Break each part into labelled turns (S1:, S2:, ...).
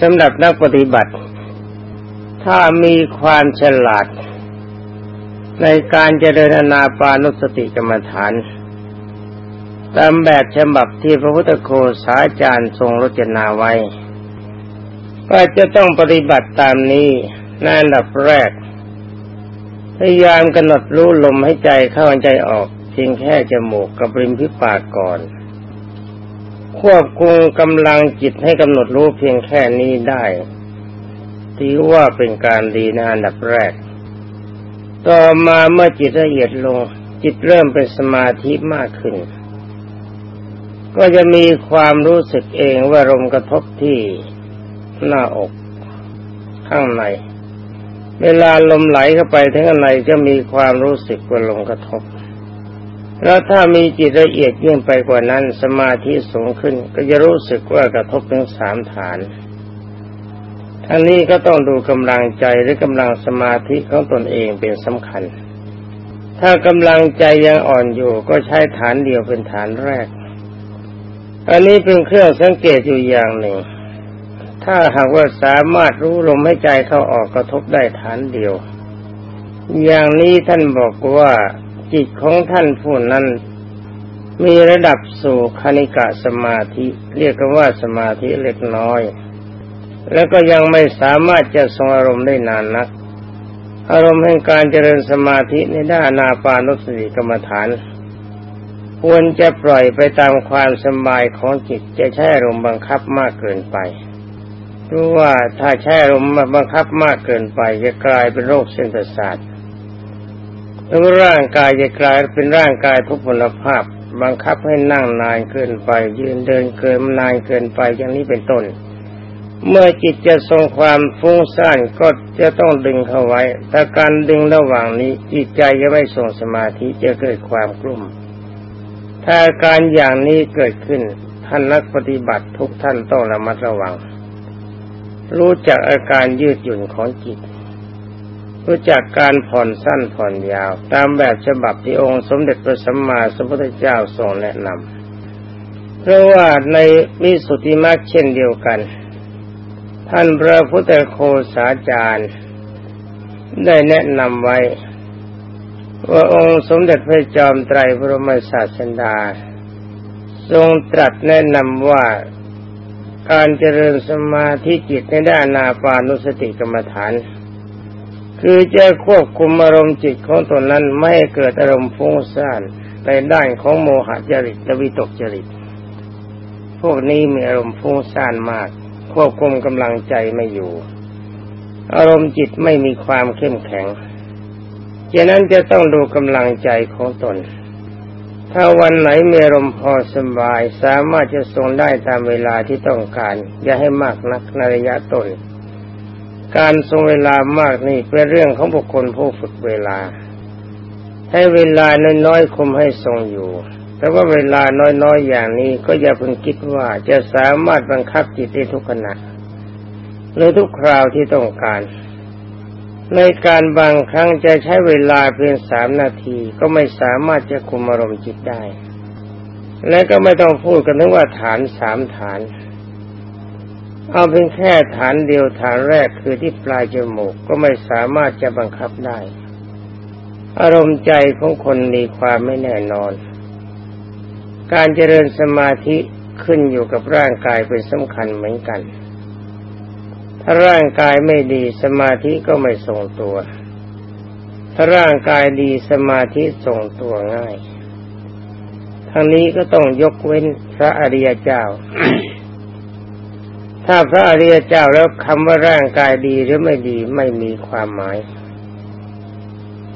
S1: สำหรับนักปฏิบัติ ถ้ามีความฉลาด ในการเจริญอนาปานุสติกรรมฐาน ตามแบบฉบับที่พระพุทธโฆษาจารย์ทรงรจนาไว้ ก็จะต้องปฏิบัติตามนี้ในอันดับแรก พยายามกำหนดรู้ลมให้ใจเข้าใจออกเพียงแค่จมูกกับริมพิปากก่อน ควบคุมกำลังจิตให้กำหนดรู้เพียงแค่นี้ได้ถือว่าเป็นการดีในอันดับแรก ต่อมาเมื่อจิตละเอียดลง จิตเริ่มเป็นสมาธิมากขึ้น ก็จะมีความรู้สึกเองว่าลมกระทบที่หน้าอกข้างใน เวลาลมไหลเข้าไปทั้งในจะมีความรู้สึกว่าลมกระทบ แล้วถ้ามีจิตละเอียดยิ่งไปกว่านั้นสมาธิสูงขึ้น ก็จะรู้สึกว่ากระทบถึงสามฐานทั้งนี้ก็ต้องดูกำลังใจหรือกำลังสมาธิของตนเองเป็นสำคัญ ถ้ากำลังใจยังอ่อนอยู่ก็ใช้ฐานเดียวเป็นฐานแรก อันนี้เป็นเครื่องสังเกตอยู่อย่างหนึ่ง ถ้าหากว่าสามารถรู้ลมให้ใจเข้าออกกระทบได้ฐานเดียว อย่างนี้ท่านบอกว่า จิตของท่านผู้นั้น มีระดับสู่คณิกะสมาธิ เรียกกันว่าสมาธิเล็กน้อย แล้วก็ยังไม่สามารถจะทรงอารมณ์ได้นานนัก อารมณ์แห่งการเจริญสมาธิในด้านนาปานุสติกรรมฐาน ควรจะปล่อยไปตามความสบายของจิตจะใช้อารมณ์บังคับมากเกินไปรู้ว่าถ้าใช้อารมณ์บังคับมากเกินไปจะกลายเป็นโรคเส้นประสาท หรือร่างกายจะกลายเป็นร่างกายทุกพลภาพ บังคับให้นั่งนานเกินไป ยืนเดินเกินนานเกินไปอย่างนี้เป็นต้น เมื่อจิตจะทรงความฟุ้งซ่านก็จะต้องดึงเข้าไว้ ถ้าการดึงระหว่างนี้จิตใจจะไม่ทรงสมาธิจะเกิดความกลุ่ม ถ้าการอย่างนี้เกิดขึ้นท่านนักปฏิบัติทุกท่านต้องระมัดระวัง รู้จักอาการยืดหยุ่นของจิต รู้จักการผ่อนสั้นผ่อนยาว ตามแบบฉบับที่องค์สมเด็จพระสัมมาสัมพุทธเจ้าทรงแนะนำเพราะว่าในมิสุทธิมรรคเช่นเดียวกัน ท่านพระพุทธโคสาจารย์ได้แนะนำไว้ ว่าองค์สมเด็จพระจอมไตรบรมศาสดา ทรงตรัสแนะนำว่าการเจริญสมาธิจิตในด้านนาปานุสติกรรมฐาน คือจะควบคุมอารมณ์จิตของตนนั้นไม่ให้เกิดอารมณ์ฟุ้งซ่านในด้านของโมหะจริตและวิตกจริต พวกนี้มีอารมณ์ฟุ้งซ่านมาก ควบคุมกำลังใจไม่อยู่ อารมณ์จิตไม่มีความเข้มแข็งฉะนั้นจะต้องดูกำลังใจของตน ถ้าวันไหนมีอารมณ์พอสบาย สามารถจะทรงได้ตามเวลาที่ต้องการ อย่าให้มากนักในระยะต้น การทรงเวลามากนี่เป็นเรื่องของบุคคลผู้ฝึกเวลา ให้เวลาน้อยๆคุมให้ทรงอยู่ แต่ว่าเวลาน้อยๆอย่างนี้ก็อย่าเพิ่งคิดว่าจะสามารถบังคับจิตได้ทุกขณะหรือทุกคราวที่ต้องการ ในการบางครั้งจะใช้เวลาเพียงสามนาทีก็ไม่สามารถจะคุมอารมณ์จิตได้ และก็ไม่ต้องพูดกันถึงว่าฐานสามฐาน เอาเพียงแค่ฐานเดียวฐานแรกคือที่ปลายจมูกก็ไม่สามารถจะบังคับได้ อารมณ์ใจของคนมีความไม่แน่นอน การเจริญสมาธิขึ้นอยู่กับร่างกายเป็นสำคัญเหมือนกัน ถ้าร่างกายไม่ดีสมาธิก็ไม่ทรงตัว ถ้าร่างกายดีสมาธิทรงตัวง่าย ทั้งนี้ก็ต้องยกเว้นพระอริยเจ้า ถ้าพระอริยเจ้าแล้วคำว่าร่างกายดีหรือไม่ดีไม่มีความหมาย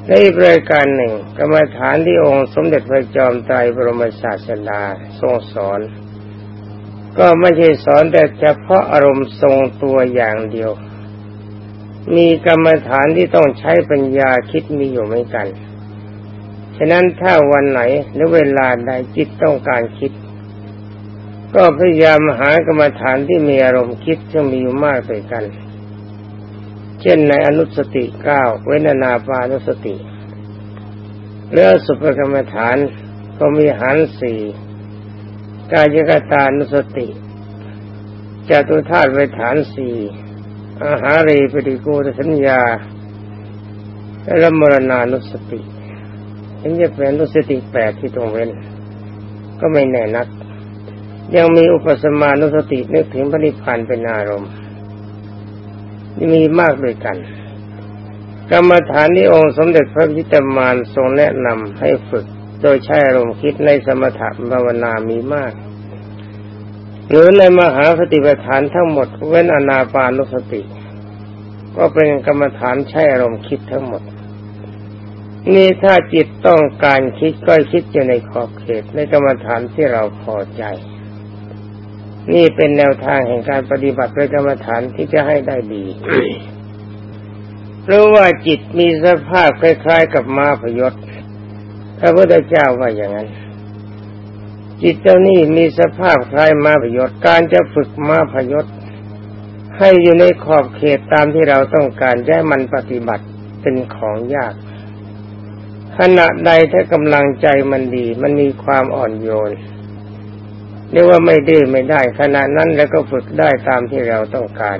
S1: ในอีกรายการหนึ่งกรรมฐานที่องค์สมเด็จพระจอมไตรบรมศาสดาทรงสอน ก็ไม่ใช่สอนแต่เฉพาะอารมณ์ทรงตัวอย่างเดียว มีกรรมฐานที่ต้องใช้ปัญญาคิดมีอยู่เหมือนกัน ฉะนั้นถ้าวันไหนหรือเวลาใดจิตต้องการคิด ก็พยายามหากรรมฐานที่มีอารมณ์คิดซึ่งมีอยู่มากด้วยกัน เช่นในอนุสติเก้าเวนนาปานุสติเรื่องสุภกรรมฐานก็มีหันสี่กายกตานุสติจตุธาตุไว้ฐานสี่อาหารีปฏิกูลสัญญาและมรณานุสติเห็นจะเป็นนุสติแปดที่ตรงเว้น ก็ไม่แน่นัก ยังมีอุปสมานุสตินึกถึงพระนิพพานเป็นอารมณ์มีมากด้วยกัน กรรมฐานที่องค์สมเด็จพระพิตามานทรงแนะนำให้ฝึก โดยใช้อารมณ์คิดในสมถะภาวนามีมาก หรือในมหาสติปัฏฐานทั้งหมด เว้นอนาปานุสติ ก็เป็นกรรมฐานใช้อารมณ์คิดทั้งหมดนี่ถ้าจิตต้องการคิดก็คิดอยู่ในขอบเขตในกรรมฐานที่เราพอใจ นี่เป็นแนวทางแห่งการปฏิบัติโดยกรรมฐานที่จะให้ได้ดี เพราะว่าจิตมีสภาพคล้ายๆกับม้าพยศพระพุทธเจ้าว่าอย่างนั้น จิตเจ้านี่มีสภาพคล้ายม้าพยศการจะฝึกม้าพยศให้อยู่ในขอบเขตตามที่เราต้องการแย้มันปฏิบัติเป็นของยาก ขณะใดถ้ากำลังใจมันดี มันมีความอ่อนโยน เรียกว่าไม่ดื้อไม่ได้ขณะนั้นแล้วก็ฝึกได้ตามที่เราต้องการ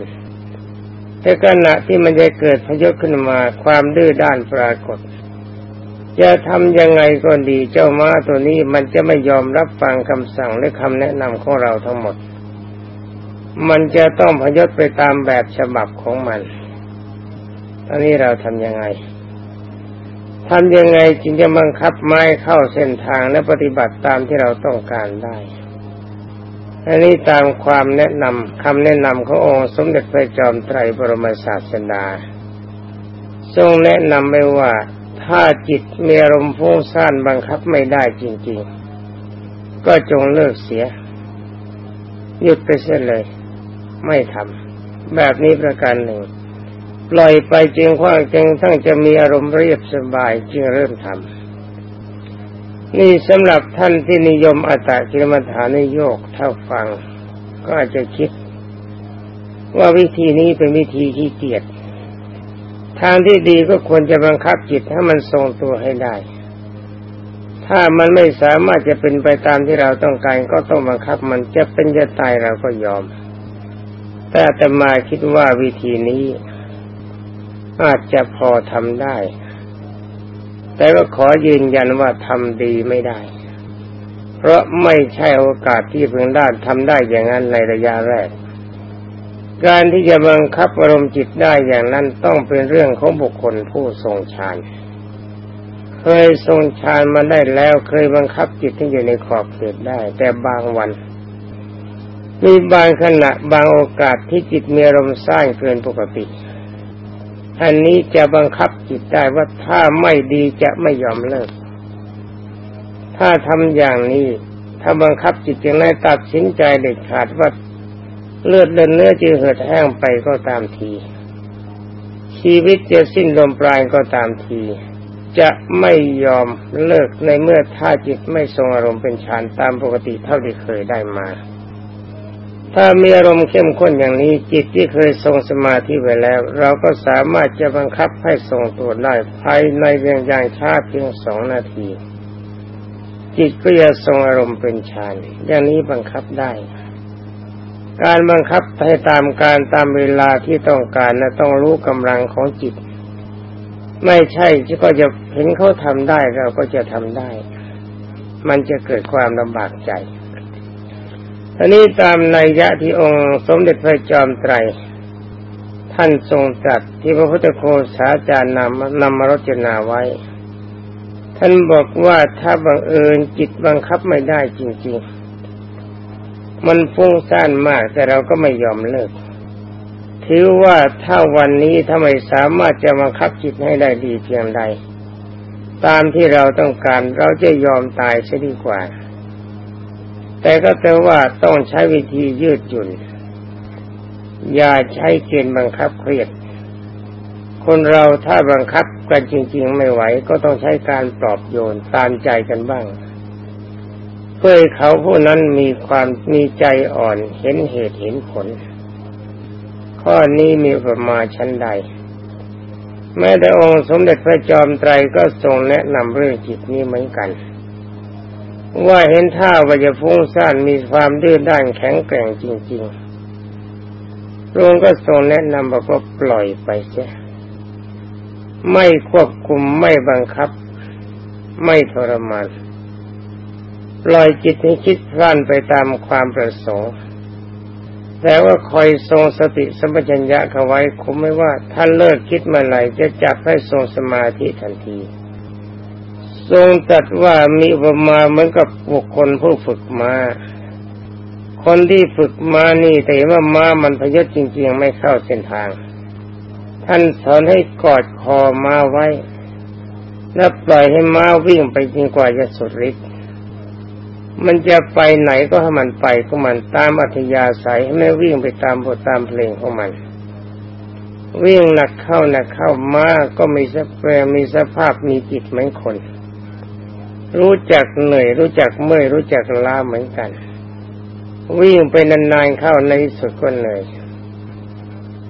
S1: แต่ขณะที่มันจะเกิดพยศขึ้นมาความดื้อด้านปรากฏ จะทำยังไงก็ดีเจ้าม้าตัวนี้มันจะไม่ยอมรับฟังคำสั่งและคำแนะนำของเราทั้งหมด มันจะต้องพยศไปตามแบบฉบับของมัน ตอนนี้เราทำยังไงทำยังไงจึงจะบังคับไม้เข้าเส้นทางและปฏิบัติตามที่เราต้องการได้ อันนี้ตามความแนะนำคำแนะนำขององค์สมเด็จพระจอมไตรบรมศาสดาทรงแนะนำไว้ว่าถ้าจิตมีอารมณ์ฟุ้งซ่านบังคับไม่ได้จริง ๆ ก็จงเลิกเสีย หยุดไปเสียเลย ไม่ทำแบบนี้ประการหนึ่ง ปล่อยไปจึงว่าจึงทั้งจะมีอารมณ์เรียบสบายจึงเริ่มทำ นี่สำหรับท่านที่นิยมอัตตกิลมัฐานโยกถ้าฟัง ก็อาจจะคิด ว่าวิธีนี้เป็นวิธีขี้เกียจทางที่ดีก็ควรจะบังคับจิตให้มันทรงตัวให้ได้ ถ้ามันไม่สามารถจะเป็นไปตามที่เราต้องการ ก็ต้องบังคับมันจะเป็นจะตายเราก็ยอม แต่แต่มาคิดว่าวิธีนี้อาจจะพอทำได้ แต่ก็ขอยืนยันว่าทำดีไม่ได้ เพราะไม่ใช่โอกาสที่เพิ่งได้ทำได้อย่างนั้นในระยะแรก การที่จะบังคับอารมณ์จิตได้อย่างนั้นต้องเป็นเรื่องของบุคคลผู้ทรงฌานเคยทรงฌานมาได้แล้วเคยบังคับจิตที่อยู่ในขอบเขตได้ แต่บางวัน มีบางขณะบางโอกาสที่จิตมีอารมณ์สร้างเกินปกติ อันนี้จะบังคับจิตได้ว่าถ้าไม่ดีจะไม่ยอมเลิก ถ้าทำอย่างนี้ ถ้าบังคับจิตอย่างนั้ตัดสินใจเด็ดขาดว่าเลือดเดินเนื้อจะเหือดแห้งไปก็ตามที ชีวิตจะสิ้นลมปราณก็ตามที จะไม่ยอมเลิกในเมื่อถ้าจิตไม่ทรงอารมณ์เป็นฌานตามปกติเท่าที่เคยได้มา ถ้ามีอารมณ์เข้มข้นอย่างนี้จิตที่เคยทรงสมาธิไว้แล้ว เราก็สามารถจะบังคับให้ทรงตัวได้ภายในเพียงอย่างช้าเพียงสองนาที จิตก็จะทรงอารมณ์เป็นฌานอย่างนี้บังคับได้ การบังคับให้ตามการตามเวลาที่ต้องการนะต้องรู้กำลังของจิต ไม่ใช่ที่ก็จะเห็นเขาทำได้เราก็จะทำได้ มันจะเกิดความลำบากใจ อันนี้ตามนัยยะที่องค์สมเด็จพระจอมไตร ท่านทรงตรัสที่พระพุทธโฆษาจารย์นำนำมารจนาไว้ ท่านบอกว่าถ้าบังเอิญจิตบังคับไม่ได้จริง ๆ มันฟุ้งซ่านมากแต่เราก็ไม่ยอมเลิก ถือว่าถ้าวันนี้ถ้าไม่สามารถจะบังคับจิตให้ได้ดีเพียงใด ตามที่เราต้องการเราจะยอมตายเสียดีกว่า แต่ก็แต่ว่าต้องใช้วิธียืดหยุ่น อย่าใช้เกณฑ์บังคับเครียด คนเราถ้าบังคับกันจริง ๆ ไม่ไหว ก็ต้องใช้การปลอบโยนตามใจกันบ้าง เพื่อเขาผู้นั้นมีความมีใจอ่อนเห็นเหตุเห็นผล ข้อนี้มีประมาชั้นใดแม้แต่องค์สมเด็จพระจอมไตรก็ทรงแนะนำเรื่องจิตนี้เหมือนกัน ว่าเห็นท่าว่าจะฟุ้งซ่านมีความดื้อด้านแข็งแกร่งจริงพระองค์ก็ทรงแนะนำบอกว่าปล่อยไปเสียไม่ควบคุมไม่บังคับ ไม่ทรมานปล่อยจิตให้คิดพล่านไปตามความประสงค์แต่ว่าคอยทรงสติสัมปชัญญะเขาไว้ คุมไม่ว่าท่านเลิกคิดเมื่อไหร่จะจับให้ทรงสมาธิทันที ทรงตัดว่ามีอุปมาเหมือนกับบุคคลผู้ฝึกมาคนที่ฝึกมานี่แต่ว่าม้ามันพยศจริงๆไม่เข้าเส้นทาง ท่านสอนให้กอดคอม้าไว้ แล้วปล่อยให้ม้าวิ่งไปจนกว่าจะสุดฤทธิ์มันจะไปไหนก็ให้มันไปของมันตามอัธยาศัยให้ไม่วิ่งไปตามบทตามเพลงของมัน วิ่งหนักเข้าหนักเข้ามาก็มีสภาพมีสภาพมีจิตเหมือนคน รู้จักเหนื่อย รู้จักเมื่อยรู้จักล้าเหมือนกัน วิ่งไปนานๆเข้าในสุดก็เหนื่อย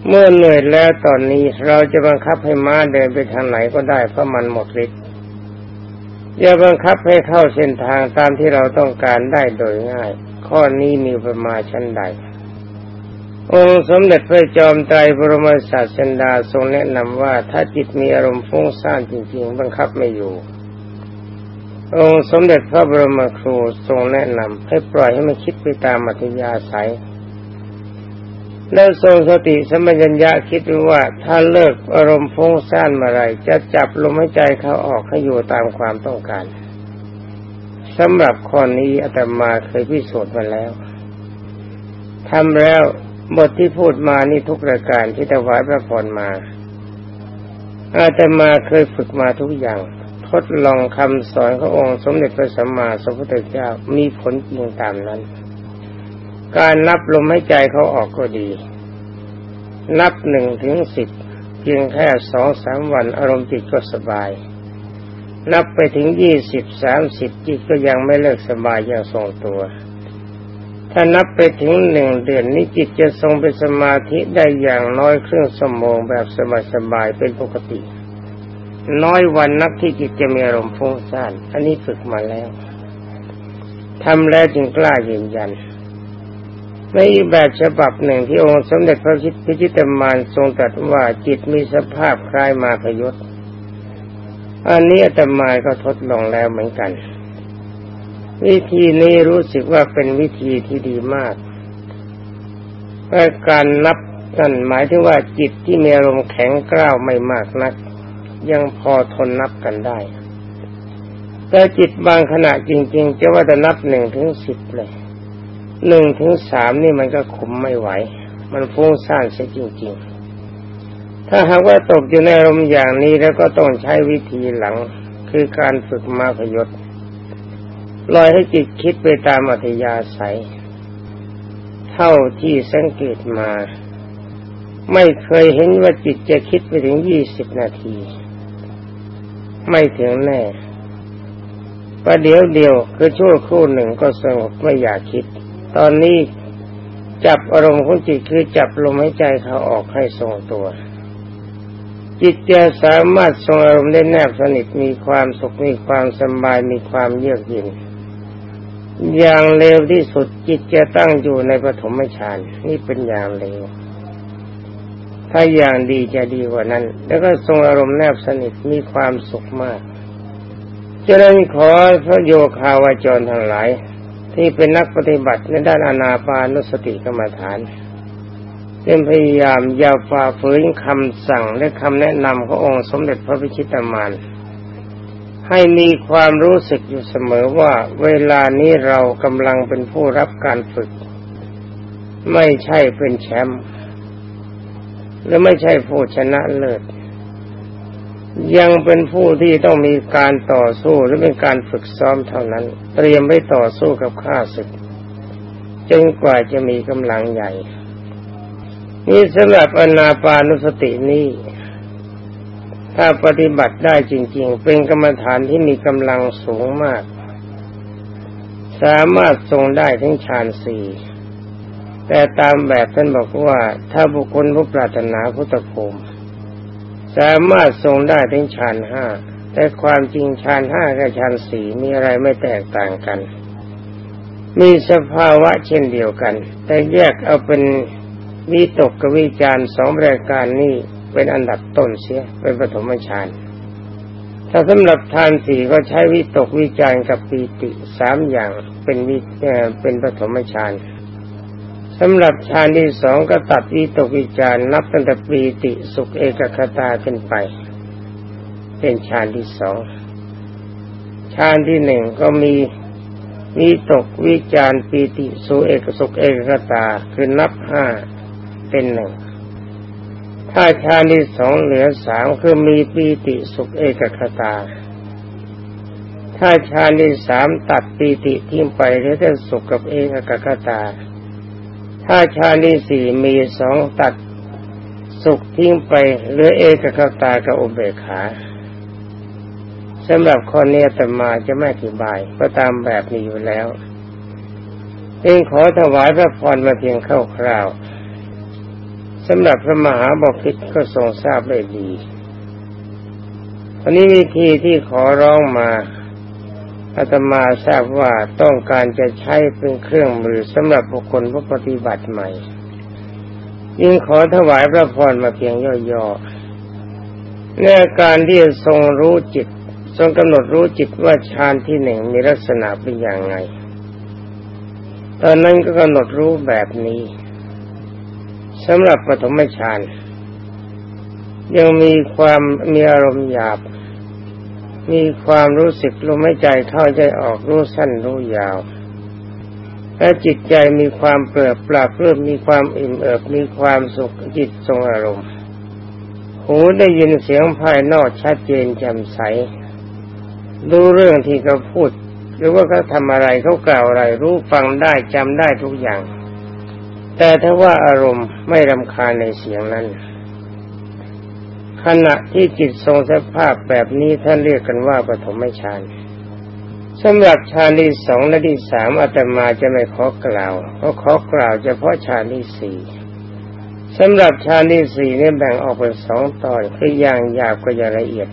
S1: เมื่อเหนื่อยแล้วตอนนี้เราจะบังคับให้ม้าเดินไปทางไหนก็ได้เพราะมันหมดฤทธิ์อย่าบังคับให้เข้าเส้นทางตามที่เราต้องการได้โดยง่าย ข้อนี้มีประมาชั้นใด องค์สมเด็จพระจอมไตรบรมศาสดาทรงแนะนำว่าถ้าจิตมีอารมณ์ฟุ้งซ่านจริงๆ บังคับไม่อยู่ องค์สมเด็จพระบรมครูทรงแนะนำให้ปล่อยให้มันคิดไปตามอัธยาศัยแล้วทรงสติสมัญญะคิดว่าถ้าเลิกอารมณ์ฟุ้งซ่านเมื่อไรจะจับลมหายใจเขาออกให้อยู่ตามความต้องการสำหรับข้อนี้อาตมาเคยพิสูจน์มาแล้วทำแล้วบทที่พูดมานี่ทุกรายการที่ถวายพระพรมาอาตมาเคยฝึกมาทุกอย่าง ทดลองคำสอนขององค์สมเด็จพระสัมมาสัมพุทธเจ้ามีผลจริงตามนั้น การนับลมหายใจเขาออกก็ดี นับหนึ่งถึงสิบเพียงแค่สองสามวันอารมณ์จิตก็สบาย นับไปถึงยี่สิบสามสิบจิตก็ยังไม่เลิกสบายยังทรงตัว ถ้านับไปถึงหนึ่งเดือนนี้จิตจะทรงเป็นสมาธิได้อย่างน้อยครึ่งสมองแบบสบายๆเป็นปกติ น้อยวันนับที่จิตจะมีอารมณ์ฟุ้งซ่าน อันนี้ฝึกมาแล้วทำแล้วจึงกล้ายืนยันในแบบฉบับหนึ่งที่องค์สมเด็จพระพิจิตรมานทรงตรัสว่าจิตมีสภาพคล้ายมาพยศอันนี้อาตมาก็ทดลองแล้วเหมือนกัน วิธีนี้รู้สึกว่าเป็นวิธีที่ดีมากการนับนั่นหมายถึงว่าจิตที่มีอารมณ์แข็งกร้าวไม่มากนัก ยังพอทนนับกันได้ แต่จิตบางขณะจริง ๆ จะว่าจะนับหนึ่งถึงสิบเลยหนึ่งถึงสามนี่มันก็คุมไม่ไหว มันฟุ้งซ่านเสียจริง ๆ ถ้าหากว่าตกอยู่ในอารมณ์อย่างนี้แล้วก็ต้องใช้วิธีหลังคือการฝึกมาพยศลอยให้จิตคิดไปตามอัธยาศัย เท่าที่สังเกตมา ไม่เคยเห็นว่าจิตจะคิดไปถึงยี่สิบนาที ไม่ถึงแน่ประเดี๋ยวเดียวคือชั่วครู่หนึ่งก็สงบไม่อยากคิด ตอนนี้จับอารมณ์ของจิตคือจับลมหายใจเขาออกให้ทรงตัว จิตจะสามารถทรงอารมณ์ได้แนบสนิทมีความสุขมีความสบายมีความเยือกเย็นอย่างเร็วที่สุดจิตจะตั้งอยู่ในปฐมฌานนี่เป็นอย่างเร็ว ถ้าอย่างดีจะดีกว่านั้น แล้วก็ทรงอารมณ์แนบสนิทมีความสุขมากจะนั้นขอพระโยคาวาจรทั้งหลาย ที่เป็นนักปฏิบัติในด้านอนาปานุสติกรรมฐานเป็นพยายามอย่าฝ่าฝืนคำสั่งและคำแนะนำขององค์สมเด็จพระพิชิตามานให้มีความรู้สึกอยู่เสมอว่าเวลานี้เรากำลังเป็นผู้รับการฝึก ไม่ใช่เป็นแชมป์ และไม่ใช่ผู้ชนะเลิศ ยังเป็นผู้ที่ต้องมีการต่อสู้หรือเป็นการฝึกซ้อมเท่านั้น เตรียมไว้ต่อสู้กับข้าศึกจนกว่าจะมีกำลังใหญ่ นี่สำหรับอนาปานุสตินี้ ถ้าปฏิบัติได้จริง ๆ เป็นกรรมฐานที่มีกำลังสูงมาก สามารถทรงได้ทั้งฌานสี่ แต่ตามแบบท่านบอกว่า ถ้าบุคคลผู้ปรารถนาพุทธภูมิสามารถทรงได้ถึงฌานห้าแต่ความจริงฌานห้ากับฌานสี่มีอะไรไม่แตกต่างกัน มีสภาวะเช่นเดียวกัน แต่แยกเอาเป็นวิตกกับวิจารสองรายการนี้เป็นอันดับต้นเสียเป็นปฐมฌานถ้าสำหรับทานสี่ก็ใช้วิตกวิจารกับปีติสามอย่างเป็นวิเป็นปฐมฌาน สำหรับฌานที่สองก็ตัดวิตกวิจารนับตั้งแต่ปีติสุขเอกคตาขึ้นไป เป็นฌานที่สองฌานที่หนึ่งก็มีวิตกวิจารปีติสุเอกสุขเอกคตาคือนับห้าเป็นหนึ่งถ้าฌานที่สองเหลือสามคือมีปีติสุขเอกคตา ถ้าฌานที่สามตัดปีติทิ้งไปเหลือแต่สุขกับเอกคตา ถ้าฌานที่สี่มีสองตัดสุขทิ้งไปเหลือเอกคตากับอุเบกขาสำหรับคนนี้ตมาจะไม่อธิบายก็ตามแบบนี้อยู่แล้วเองขอถวายพระพรมาเพียงคร่าวๆสำหรับพระมหาบพิตรก็ทรงทราบได้ดีวันนี้วิธีที่ขอร้องมา อาตมาทราบว่าต้องการจะใช้เป็นเครื่องมือสำหรับบุคคลผู้ปฏิบัติใหม่ยิ่งขอถวายพระพรมาเพียงย่อๆในการที่ทรงรู้จิต ทรงกำหนดรู้จิตว่าฌานที่หนึ่งมีลักษณะเป็นอย่างไง ตอนนั้นก็กำหนดรู้แบบนี้สำหรับปฐมฌานยังมีความมีอารมณ์หยาบ มีความรู้สึกลมหายใจเข้าใจออกรู้สั้นรู้ยาวและจิตใจมีความเปลือปลาเพิ่มมีความอิ่มเอิบมีความสุขจิตทรงอารมณ์ หูได้ยินเสียงภายนอกชัดเจนแจ่มใสรู้เรื่องที่เขาพูด หรือว่าเขาทำอะไรเขากล่าวอะไร รู้ฟังได้จำได้ทุกอย่าง แต่ถ้าว่าอารมณ์ไม่รำคาญในเสียงนั้น ขณะที่จิตทรงสภาพแบบนี้ท่านเรียกกันว่าปฐมฌานสำหรับฌานที่สองและที่สามอาตมาจะไม่ขอกล่าวเพราะขอกล่าวเฉพาะฌานที่สี่สำหรับฌานที่สี่นี่แบ่งออกเป็นสองตอนคืออย่างหยาบกับอย่างละเอียด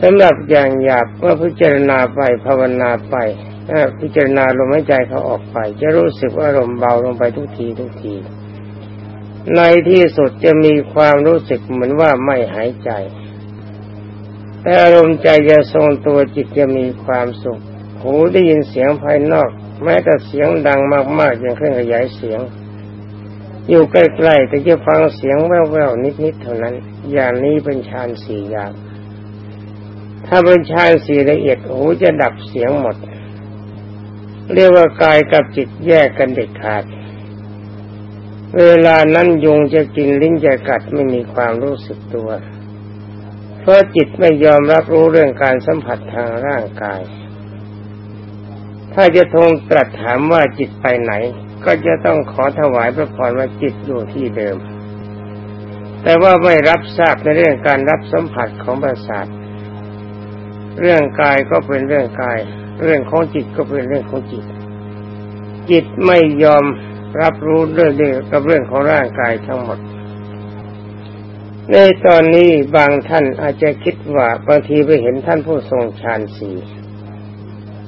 S1: สำหรับอย่างหยาบเมื่อพิจารณาไปภาวนาไปพิจารณาลมหายใจเขาออกไป จะรู้สึกว่าลมเบาลงไปทุกทีทุกที ในที่สุดจะมีความรู้สึกเหมือนว่าไม่หายใจ แต่อารมณ์ใจจะทรงตัวจิตจะมีความสุข หูได้ยินเสียงภายนอก แม้แต่เสียงดังมากๆอย่างเครื่องขยายเสียง อยู่ใกล้ๆแต่จะฟังเสียงแว่วๆนิดๆเท่านั้น อย่างนี้เป็นฌานสี่อย่างถ้าเป็นฌานสี่ละเอียดหูจะดับเสียงหมด เรียกว่ากายกับจิตแยกกันเด็ดขาด เวลานั้นยุงจะกินลิ้นจะกัดไม่มีความรู้สึกตัว เพราะจิตไม่ยอมรับรู้เรื่องการสัมผัสทางร่างกาย ถ้าจะทงตรัสถามว่าจิตไปไหน ก็จะต้องขอถวายพระพรว่าจิตอยู่ที่เดิม แต่ว่าไม่รับทราบในเรื่องการรับสัมผัสของประสาทเรื่องกายก็เป็นเรื่องกาย เรื่องของจิตก็เป็นเรื่องของจิต จิตไม่ยอม รับรู้เรื่องเดียวกับเรื่องของร่างกายทั้งหมด ในตอนนี้บางท่านอาจจะคิดว่าบางทีไปเห็นท่านผู้ทรงฌานสี่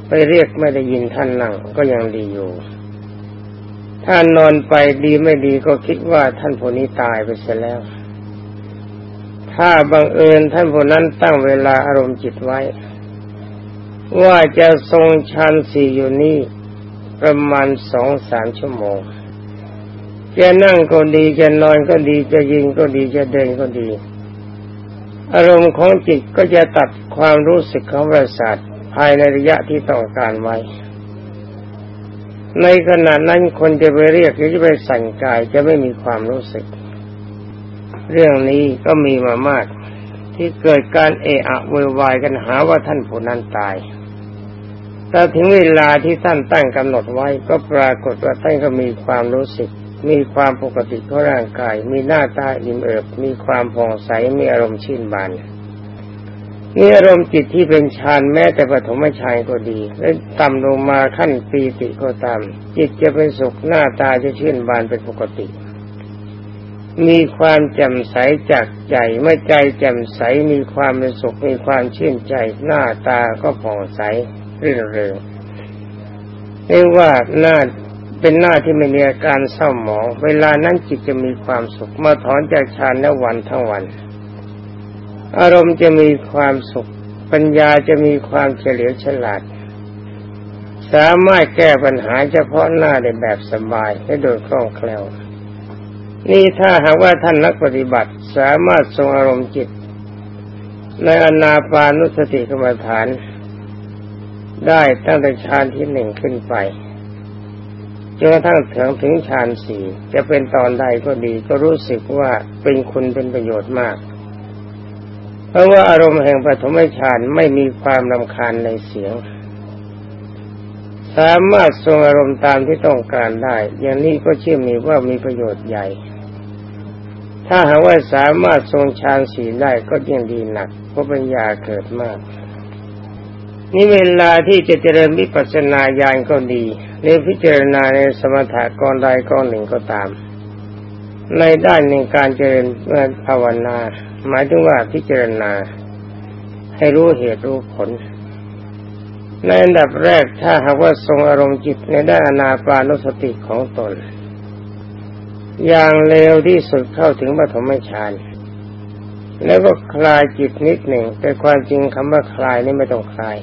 S1: ไปเรียกไม่ได้ยินท่านนั่งก็ยังดีอยู่ ถ้านอนไปดีไม่ดีก็คิดว่าท่านผู้นี้ตายไปเสียแล้ว ถ้าบังเอิญท่านผู้นั้นตั้งเวลาอารมณ์จิตไว้ ว่าจะทรงชันสี่อยู่นี่ประมาณสองสามชั่วโมง จะนั่งก็ดีจะนอนก็ดีจะยิงก็ดีจะเดินก็ดี อารมณ์ของจิตก็จะตัดความรู้สึกของประสาทภายในระยะที่ต้องการไว้ ในขณะนั้นคนจะไปเรียกหรือจะไปสั่งกายจะไม่มีความรู้สึก เรื่องนี้ก็มีมามาก ที่เกิดการเอะอะวยวายกันหาว่าท่านผู้นั้นตายแต่ถึงเวลาที่ท่านตั้งกำหนดไว้ก็ปรากฏว่าท่านก็มีความรู้สึก มีความปกติของร่างกาย มีหน้าตาอิ่มเอิบ มีความผ่องใส มีอารมณ์ชื่นบานมีอารมณ์จิตที่เป็นฌานแม้แต่ปฐมฌานก็ดีและต่ำลงมาขั้นปีติก็ตาม จิตจะเป็นสุขหน้าตาจะชื่นบานเป็นปกติ มีความแจ่มใสจากใจเมื่อใจแจ่มใสมีความเป็นสุขมีความชื่นใจหน้าตาก็ผ่องใสรื่นเริงเรียกว่าหน้า เป็นหน้าที่ไม่มีอาการเศร้าหมอง เวลานั้นจิตจะมีความสุขเมื่อถอนจากฌานแล้ววันทั้งวัน อารมณ์จะมีความสุข ปัญญาจะมีความเฉลียวฉลาด สามารถแก้ปัญหาเฉพาะหน้าได้แบบสบายและโดยคล่องแคล่ว นี่ถ้าหากว่าท่านนักปฏิบัติสามารถทรงอารมณ์จิต ในอนาปานุสติกรรมฐาน ได้ตั้งแต่ฌานที่หนึ่งขึ้นไป จนกระทั่งถึงถึงฌานสี่จะเป็นตอนใดก็ดี ก็รู้สึกว่าเป็นคุณเป็นประโยชน์มาก เพราะว่าอารมณ์แห่งปฐมฌานไม่มีความลำคาญในเสียง สามารถทรงอารมณ์ตามที่ต้องการได้ อย่างนี้ก็เชื่อมีว่ามีประโยชน์ใหญ่ ถ้าหากว่าสามารถทรงฌานสีได้ก็ยิ่งดีหนัก เพราะปัญญาเกิดมาก นี่เวลาที่จะเจริญวิปัสสนาญาณก็ดี รือพิจารณาในสมถะกรใดกรหนึ่งก็ตาม ในด้านหนึ่งการเจริญภาวนา หมายถึงว่าพิจารณา ให้รู้เหตุรู้ผล ในอันดับแรกถ้าหากว่าทรงอารมณ์จิตในด้านอนาปานุสติของตน อย่างเร็วที่สุดเข้าถึงปฐมฌานแล้วก็คลายจิตนิดหนึ่งแต่ความจริงคำว่าคลายนี่ไม่ต้องคลาย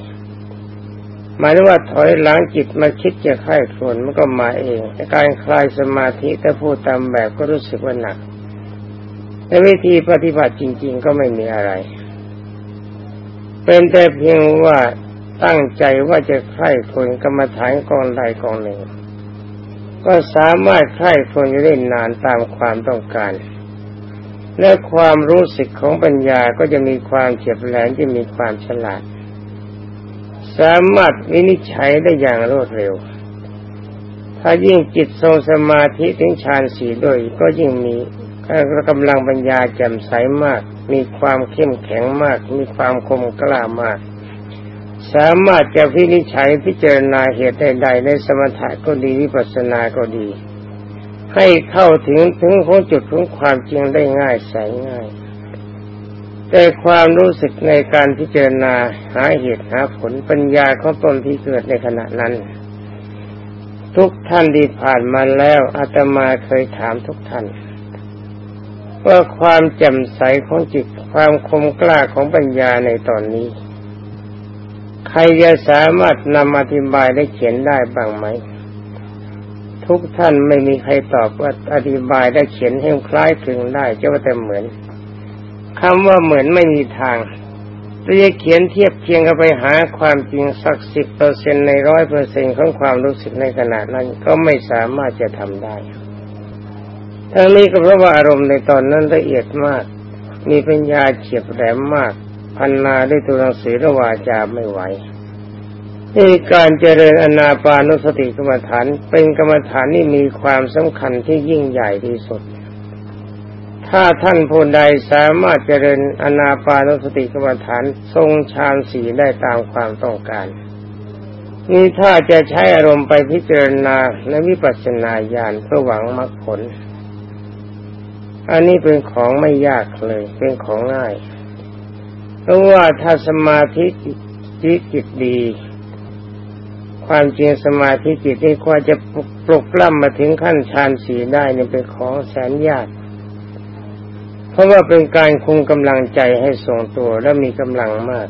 S1: หมายถึงว่าถอยหลังจิตมาคิดจะค่ายครวนมันก็มาเองการคลายสมาธิแต่พูดตามแบบก็รู้สึกว่าหนักในวิธีปฏิบัติจริง ๆ ก็ไม่มีอะไร เป็นแต่เพียงว่าตั้งใจว่าจะใคร่ครวญกรรมฐานกองใดกองหนึ่ง ก็สามารถใคร่ครวญอยู่ได้นานตามความต้องการและความรู้สึกของปัญญาก็จะมีความเฉียบแหลมจะมีความฉลาด สามารถวินิจฉัยได้อย่างรวดเร็ว ถ้ายิ่งจิตทรงสมาธิถึงฌานสีด้วย ก็ยิ่งมีกำลังปัญญาแจ่มใสมาก มีความเข้มแข็งมาก มีความคมกล้ามาก สามารถจะวินิจฉัยพิจารณาเหตุใดๆในสมถะก็ดีวิปัสสนาก็ดี ให้เข้าถึงถึงของจุดของความจริงได้ง่ายใสง่าย แต่ความรู้สึกในการพิจารณาหาเหตุหาผลปัญญาของตนที่เกิดในขณะนั้น ทุกท่านที่ผ่านมาแล้วอาตมาเคยถามทุกท่านว่าความแจ่มใสของจิตความคมกล้าของปัญญาในตอนนี้ ใครจะสามารถนำอธิบายได้เขียนได้บ้างไหม ทุกท่านไม่มีใครตอบว่าอธิบายได้เขียนให้คล้ายคลึงได้จะว่าแต่เหมือน คำว่าเหมือนไม่มีทางจะเขียนเทียบเคียงกันไปหาความจริงสักสิบเปอร์เซ็นในร้อยเปอร์เซ็นของความรู้สึกในขณะนั้นก็ไม่สามารถจะทำได้ ทั้งนี้ก็เพราะว่าอารมณ์ในตอนนั้นละเอียดมาก มีปัญญาเฉียบแหลมมาก พันนาด้วยตัวหนังสือระวาจาไม่ไหวนี่การเจริญอนาปานุสติกรรมฐานเป็นกรรมฐานที่มีความสำคัญที่ยิ่งใหญ่ที่สุด ถ้าท่านผู้ใดสามารถเจริญอนาปานสติกรรมฐานทรงฌานสีได้ตามความต้องการ นี่ถ้าจะใช้อารมณ์ไปพิจารณาในวิปัสสนาญาณเพื่อหวังมรรคผล อันนี้เป็นของไม่ยากเลย เป็นของง่าย เพราะว่าถ้าสมาธิจิตดี ความจริงสมาธิจิตที่ควรจะปลุกปล้ำมาถึงขั้นฌานสีได้นี่เป็นของแสนยาก เพราะว่าเป็นการคุมกำลังใจให้ทรงตัวและมีกำลังมาก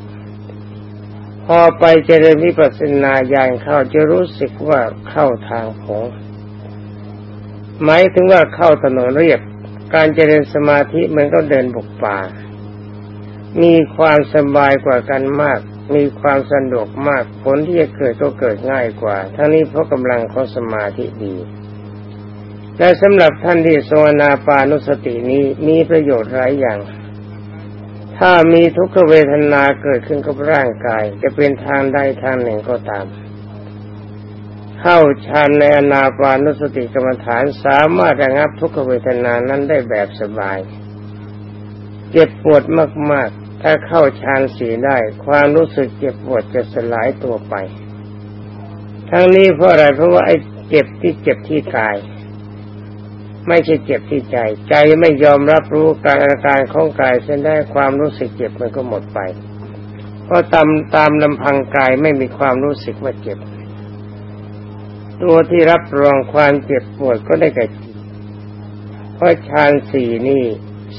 S1: พอไปเจริญวิปัสสนาญาณเข้าจะรู้สึกว่าเข้าทางผงหมายถึงว่าเข้าถนนเรียบ การเจริญสมาธิมันก็เดินบุกป่า มีความสบายกว่ากันมาก มีความสะดวกมาก ผลที่จะเกิดก็เกิดง่ายกว่า ทั้งนี้เพราะกำลังของสมาธิดี และสำหรับท่านที่ทรงอนาปานุสตินี้มีประโยชน์หลายอย่าง ถ้ามีทุกขเวทนาเกิดขึ้นกับร่างกาย จะเป็นทางใดทางหนึ่งก็ตาม เข้าฌานในอนาปานุสติกรรมฐานสามารถระงับทุกขเวทนานั้นได้แบบสบาย เจ็บปวดมาก ๆ ถ้าเข้าฌานสีได้ ความรู้สึกเจ็บปวดจะสลายตัวไป ทั้งนี้เพราะอะไรเพราะว่าไอ้เจ็บที่เจ็บที่กาย ไม่ใช่เจ็บที่ใจ ใจไม่ยอมรับรู้การอาการของกายเส้นได้ความรู้สึกเจ็บมันก็หมดไป เพราะตามตามลำพังกายไม่มีความรู้สึกว่าเจ็บ ตัวที่รับรองความเจ็บปวดก็ได้แก่จิตเพราะฌานสี่นี่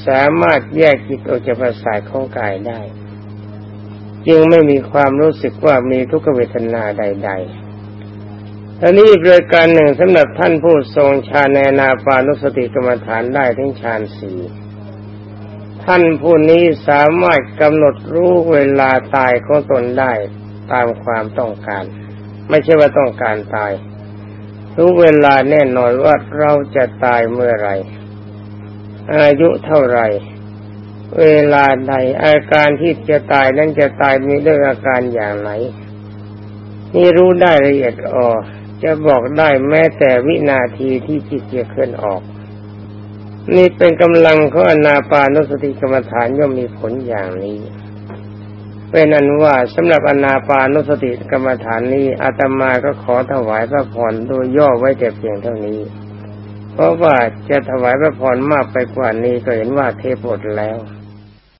S1: สามารถแยกจิตออกจากประสาทของกายได้ จึงไม่มีความรู้สึกว่ามีทุกขเวทนาใด ๆ อันนี้อีกรายการหนึ่งสำหรับท่านผู้ทรงฌานในนาปานุสติกรรมฐานได้ทั้งฌานสี่ท่านผู้นี้สามารถกำหนดรู้เวลาตายของตนได้ตามความต้องการ ไม่ใช่ว่าต้องการตาย รู้เวลาแน่นอนว่าเราจะตายเมื่อไรอายุเท่าไรเวลาใดอาการที่จะตายนั้นจะตายมีด้วยอาการอย่างไหนนี่รู้ได้ละเอียดอ่อ จะบอกได้แม้แต่วินาทีที่จิตจะเคลื่อนออก นี่เป็นกำลังของอนาปานุสติกรรมฐานย่อมมีผลอย่างนี้เป็นอันว่าสำหรับอนาปานุสติกรรมฐานนี้อาตมาก็ขอถวายพระพรโดยย่อไว้แต่เพียงเท่านี้ เพราะว่าจะถวายพระพรมากไปกว่านี้ก็เห็นว่าเทพหมดแล้ว